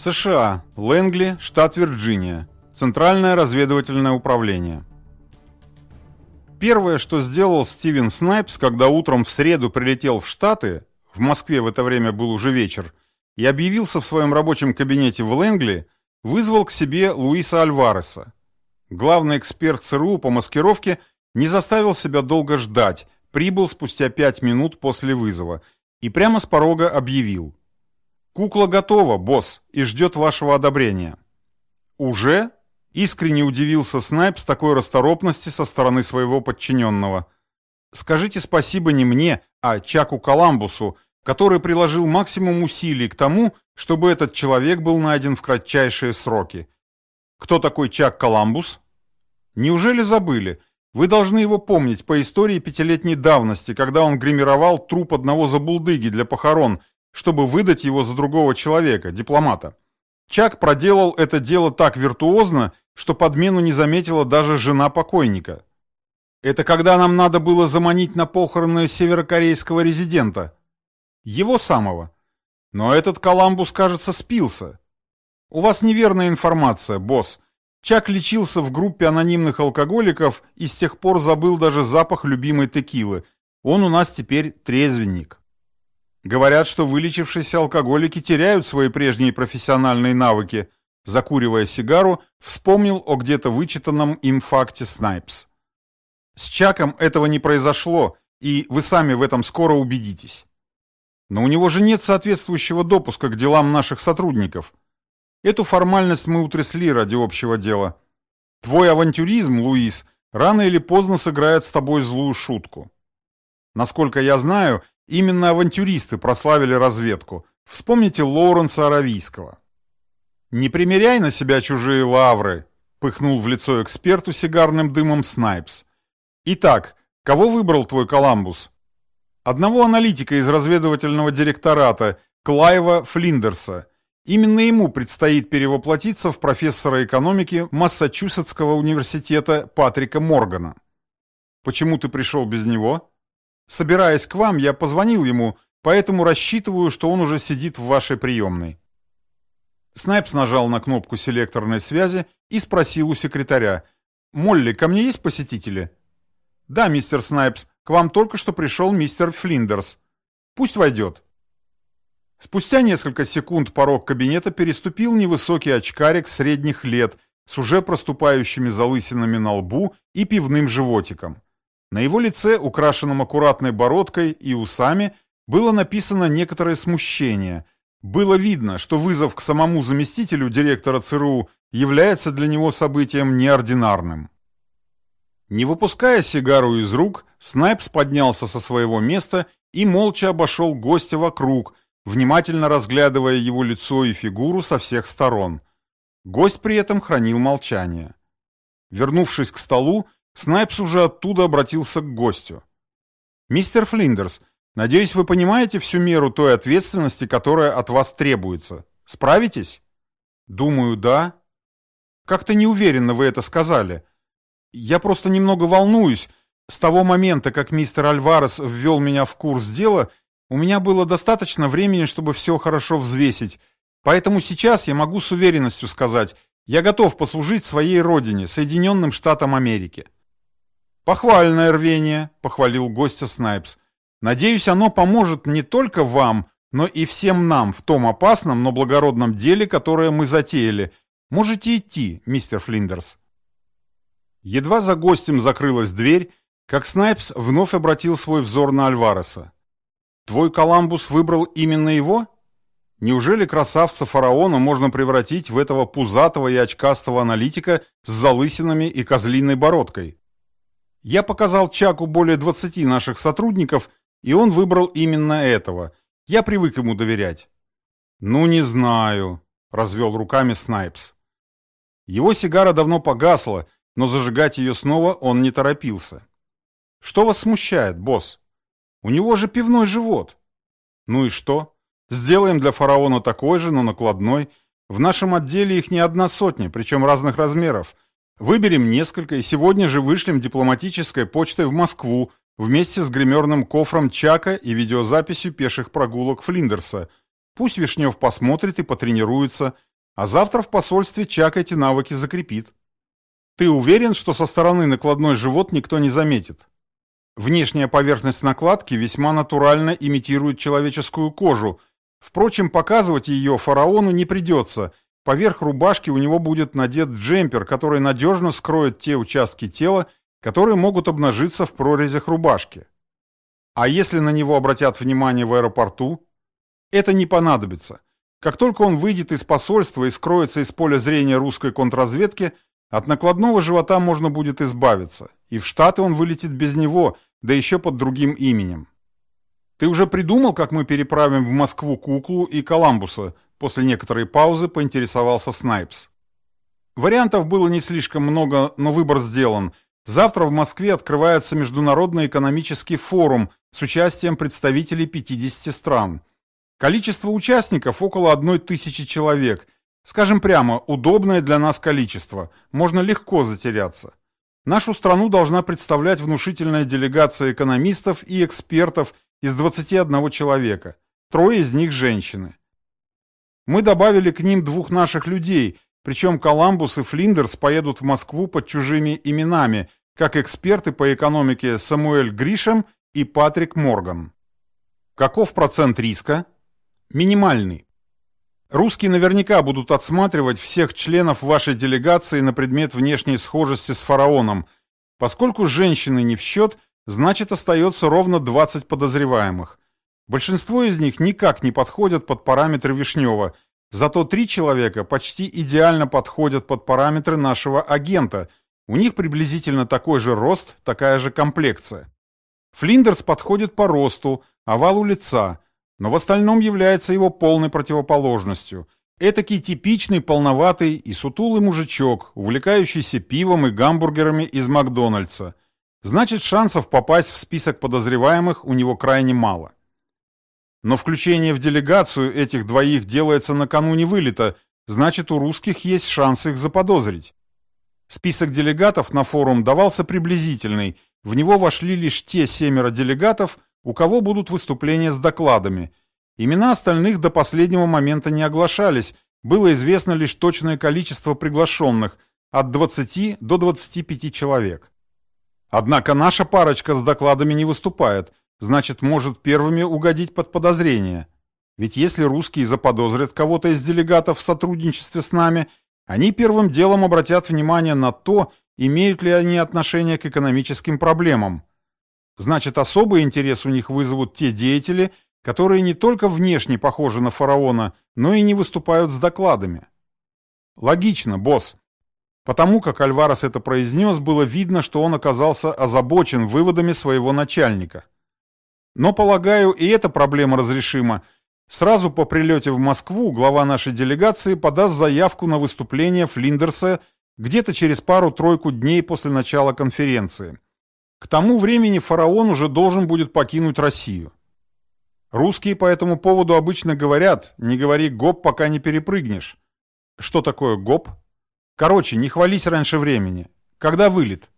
США. Лэнгли, штат Вирджиния. Центральное разведывательное управление. Первое, что сделал Стивен Снайпс, когда утром в среду прилетел в Штаты, в Москве в это время был уже вечер, и объявился в своем рабочем кабинете в Лэнгли, вызвал к себе Луиса Альвареса. Главный эксперт ЦРУ по маскировке не заставил себя долго ждать, прибыл спустя пять минут после вызова и прямо с порога объявил. «Кукла готова, босс, и ждет вашего одобрения». «Уже?» — искренне удивился Снайп с такой расторопности со стороны своего подчиненного. «Скажите спасибо не мне, а Чаку Коламбусу, который приложил максимум усилий к тому, чтобы этот человек был найден в кратчайшие сроки. Кто такой Чак Коламбус? Неужели забыли? Вы должны его помнить по истории пятилетней давности, когда он гримировал труп одного забулдыги для похорон, чтобы выдать его за другого человека, дипломата. Чак проделал это дело так виртуозно, что подмену не заметила даже жена покойника. Это когда нам надо было заманить на похороны северокорейского резидента. Его самого. Но этот Коламбус, кажется, спился. У вас неверная информация, босс. Чак лечился в группе анонимных алкоголиков и с тех пор забыл даже запах любимой текилы. Он у нас теперь трезвенник. Говорят, что вылечившиеся алкоголики теряют свои прежние профессиональные навыки. Закуривая сигару, вспомнил о где-то вычитанном им факте Снайпс. С Чаком этого не произошло, и вы сами в этом скоро убедитесь. Но у него же нет соответствующего допуска к делам наших сотрудников. Эту формальность мы утрясли ради общего дела. Твой авантюризм, Луис, рано или поздно сыграет с тобой злую шутку. Насколько я знаю, именно авантюристы прославили разведку. Вспомните Лоуренса Аравийского. «Не примеряй на себя чужие лавры», — пыхнул в лицо эксперту сигарным дымом Снайпс. «Итак, кого выбрал твой Коламбус?» «Одного аналитика из разведывательного директората, Клайва Флиндерса, Именно ему предстоит перевоплотиться в профессора экономики Массачусетского университета Патрика Моргана. Почему ты пришел без него? Собираясь к вам, я позвонил ему, поэтому рассчитываю, что он уже сидит в вашей приемной. Снайпс нажал на кнопку селекторной связи и спросил у секретаря. «Молли, ко мне есть посетители?» «Да, мистер Снайпс, к вам только что пришел мистер Флиндерс. Пусть войдет». Спустя несколько секунд порог кабинета переступил невысокий очкарик средних лет с уже проступающими залысинами на лбу и пивным животиком. На его лице, украшенном аккуратной бородкой и усами, было написано некоторое смущение. Было видно, что вызов к самому заместителю директора ЦРУ является для него событием неординарным. Не выпуская сигару из рук, Снайпс поднялся со своего места и молча обошел гостя вокруг, внимательно разглядывая его лицо и фигуру со всех сторон. Гость при этом хранил молчание. Вернувшись к столу, Снайпс уже оттуда обратился к гостю. «Мистер Флиндерс, надеюсь, вы понимаете всю меру той ответственности, которая от вас требуется. Справитесь?» «Думаю, да». «Как-то неуверенно вы это сказали. Я просто немного волнуюсь. С того момента, как мистер Альварес ввел меня в курс дела, у меня было достаточно времени, чтобы все хорошо взвесить, поэтому сейчас я могу с уверенностью сказать, я готов послужить своей родине, Соединенным Штатам Америки. «Похвальное рвение», — похвалил гостя Снайпс. «Надеюсь, оно поможет не только вам, но и всем нам в том опасном, но благородном деле, которое мы затеяли. Можете идти, мистер Флиндерс». Едва за гостем закрылась дверь, как Снайпс вновь обратил свой взор на Альвареса. Твой Коламбус выбрал именно его? Неужели красавца фараона можно превратить в этого пузатого и очкастого аналитика с залысинами и козлиной бородкой? Я показал Чаку более 20 наших сотрудников, и он выбрал именно этого. Я привык ему доверять. Ну, не знаю, развел руками Снайпс. Его сигара давно погасла, но зажигать ее снова он не торопился. Что вас смущает, босс? У него же пивной живот. Ну и что? Сделаем для фараона такой же, но накладной. В нашем отделе их не одна сотня, причем разных размеров. Выберем несколько и сегодня же вышлем дипломатической почтой в Москву вместе с гримерным кофром Чака и видеозаписью пеших прогулок Флиндерса. Пусть Вишнев посмотрит и потренируется. А завтра в посольстве Чак эти навыки закрепит. Ты уверен, что со стороны накладной живот никто не заметит? Внешняя поверхность накладки весьма натурально имитирует человеческую кожу. Впрочем, показывать ее фараону не придется. Поверх рубашки у него будет надет джемпер, который надежно скроет те участки тела, которые могут обнажиться в прорезях рубашки. А если на него обратят внимание в аэропорту? Это не понадобится. Как только он выйдет из посольства и скроется из поля зрения русской контрразведки, от накладного живота можно будет избавиться, и в Штаты он вылетит без него, да еще под другим именем. Ты уже придумал, как мы переправим в Москву куклу и Коламбуса? После некоторой паузы поинтересовался Снайпс. Вариантов было не слишком много, но выбор сделан. Завтра в Москве открывается Международный экономический форум с участием представителей 50 стран. Количество участников около одной тысячи человек. Скажем прямо, удобное для нас количество. Можно легко затеряться. Нашу страну должна представлять внушительная делегация экономистов и экспертов из 21 человека. Трое из них женщины. Мы добавили к ним двух наших людей, причем Коламбус и Флиндерс поедут в Москву под чужими именами, как эксперты по экономике Самуэль Гришем и Патрик Морган. Каков процент риска? Минимальный. Русские наверняка будут отсматривать всех членов вашей делегации на предмет внешней схожести с фараоном. Поскольку женщины не в счет, значит остается ровно 20 подозреваемых. Большинство из них никак не подходят под параметры Вишнева, зато три человека почти идеально подходят под параметры нашего агента. У них приблизительно такой же рост, такая же комплекция. Флиндерс подходит по росту, овалу лица – но в остальном является его полной противоположностью. Этакий типичный полноватый и сутулый мужичок, увлекающийся пивом и гамбургерами из Макдональдса. Значит, шансов попасть в список подозреваемых у него крайне мало. Но включение в делегацию этих двоих делается накануне вылета, значит, у русских есть шанс их заподозрить. Список делегатов на форум давался приблизительный, в него вошли лишь те семеро делегатов, у кого будут выступления с докладами. Имена остальных до последнего момента не оглашались, было известно лишь точное количество приглашенных – от 20 до 25 человек. Однако наша парочка с докладами не выступает, значит, может первыми угодить под подозрение. Ведь если русские заподозрят кого-то из делегатов в сотрудничестве с нами, они первым делом обратят внимание на то, имеют ли они отношение к экономическим проблемам. Значит, особый интерес у них вызовут те деятели, которые не только внешне похожи на фараона, но и не выступают с докладами. Логично, босс. Потому как Альварес это произнес, было видно, что он оказался озабочен выводами своего начальника. Но, полагаю, и эта проблема разрешима. Сразу по прилете в Москву глава нашей делегации подаст заявку на выступление Флиндерса где-то через пару-тройку дней после начала конференции. К тому времени фараон уже должен будет покинуть Россию. Русские по этому поводу обычно говорят, не говори гоп, пока не перепрыгнешь. Что такое гоп? Короче, не хвались раньше времени. Когда вылет?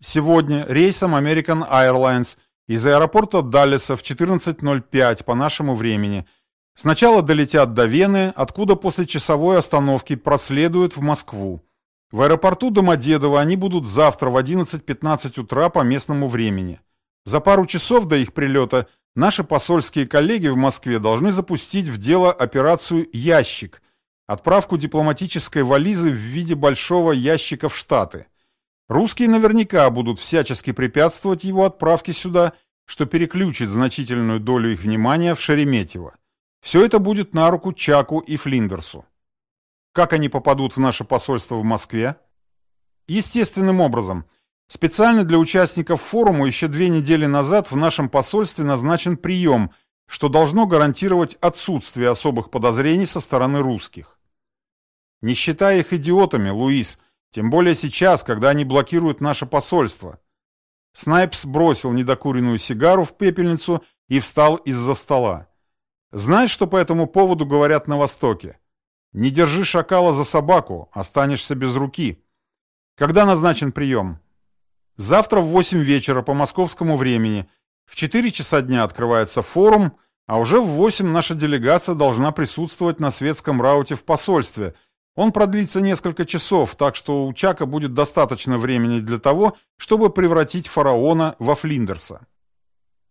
Сегодня рейсом American Airlines из аэропорта Даллеса в 14.05 по нашему времени. Сначала долетят до Вены, откуда после часовой остановки проследуют в Москву. В аэропорту Домодедово они будут завтра в 11.15 утра по местному времени. За пару часов до их прилета наши посольские коллеги в Москве должны запустить в дело операцию «Ящик» – отправку дипломатической вализы в виде большого ящика в Штаты. Русские наверняка будут всячески препятствовать его отправке сюда, что переключит значительную долю их внимания в Шереметьево. Все это будет на руку Чаку и Флиндерсу. Как они попадут в наше посольство в Москве? Естественным образом. Специально для участников форума еще две недели назад в нашем посольстве назначен прием, что должно гарантировать отсутствие особых подозрений со стороны русских. Не считая их идиотами, Луис, тем более сейчас, когда они блокируют наше посольство. Снайпс бросил недокуренную сигару в пепельницу и встал из-за стола. Знаешь, что по этому поводу говорят на Востоке? Не держи шакала за собаку, останешься без руки. Когда назначен прием? Завтра в 8 вечера по московскому времени. В 4 часа дня открывается форум, а уже в 8 наша делегация должна присутствовать на светском рауте в посольстве, Он продлится несколько часов, так что у Чака будет достаточно времени для того, чтобы превратить фараона во Флиндерса.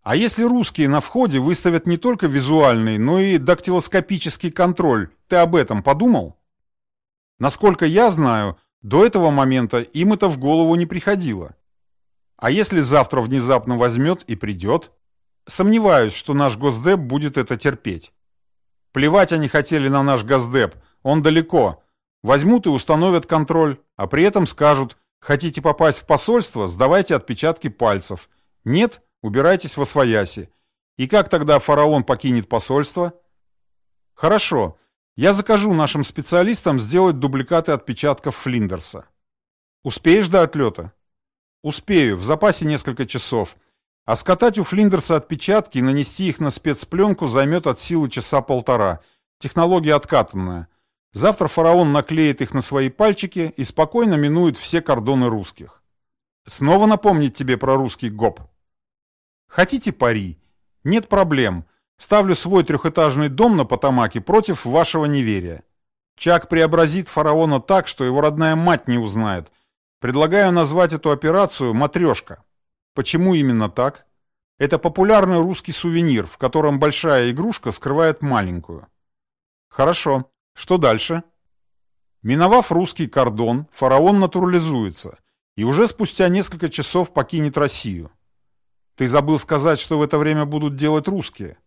А если русские на входе выставят не только визуальный, но и дактилоскопический контроль, ты об этом подумал? Насколько я знаю, до этого момента им это в голову не приходило. А если завтра внезапно возьмет и придет? Сомневаюсь, что наш Госдеп будет это терпеть. Плевать они хотели на наш Госдеп, он далеко. Возьмут и установят контроль, а при этом скажут, хотите попасть в посольство, сдавайте отпечатки пальцев. Нет, убирайтесь во свояси. И как тогда фараон покинет посольство? Хорошо, я закажу нашим специалистам сделать дубликаты отпечатков Флиндерса. Успеешь до отлета? Успею, в запасе несколько часов. А скатать у Флиндерса отпечатки и нанести их на спецпленку займет от силы часа полтора. Технология откатанная. Завтра фараон наклеит их на свои пальчики и спокойно минует все кордоны русских. Снова напомнить тебе про русский ГОП. Хотите пари? Нет проблем. Ставлю свой трехэтажный дом на Потамаке против вашего неверия. Чак преобразит фараона так, что его родная мать не узнает. Предлагаю назвать эту операцию «Матрешка». Почему именно так? Это популярный русский сувенир, в котором большая игрушка скрывает маленькую. Хорошо. Что дальше? Миновав русский кордон, фараон натурализуется и уже спустя несколько часов покинет Россию. Ты забыл сказать, что в это время будут делать русские.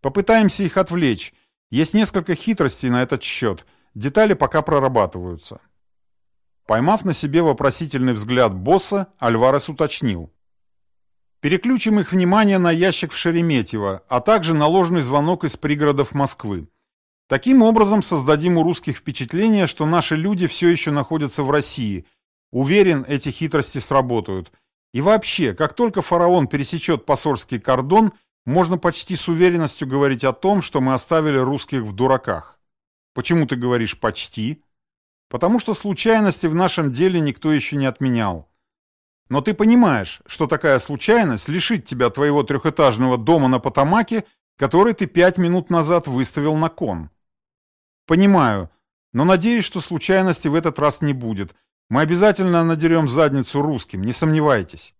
Попытаемся их отвлечь. Есть несколько хитростей на этот счет. Детали пока прорабатываются. Поймав на себе вопросительный взгляд босса, Альварес уточнил. Переключим их внимание на ящик в Шереметьево, а также на ложный звонок из пригородов Москвы. Таким образом создадим у русских впечатление, что наши люди все еще находятся в России. Уверен, эти хитрости сработают. И вообще, как только фараон пересечет посольский кордон, можно почти с уверенностью говорить о том, что мы оставили русских в дураках. Почему ты говоришь «почти»? Потому что случайности в нашем деле никто еще не отменял. Но ты понимаешь, что такая случайность лишит тебя твоего трехэтажного дома на Потамаке, который ты пять минут назад выставил на кон. Понимаю, но надеюсь, что случайности в этот раз не будет. Мы обязательно надерем задницу русским, не сомневайтесь.